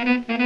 Mm-hmm.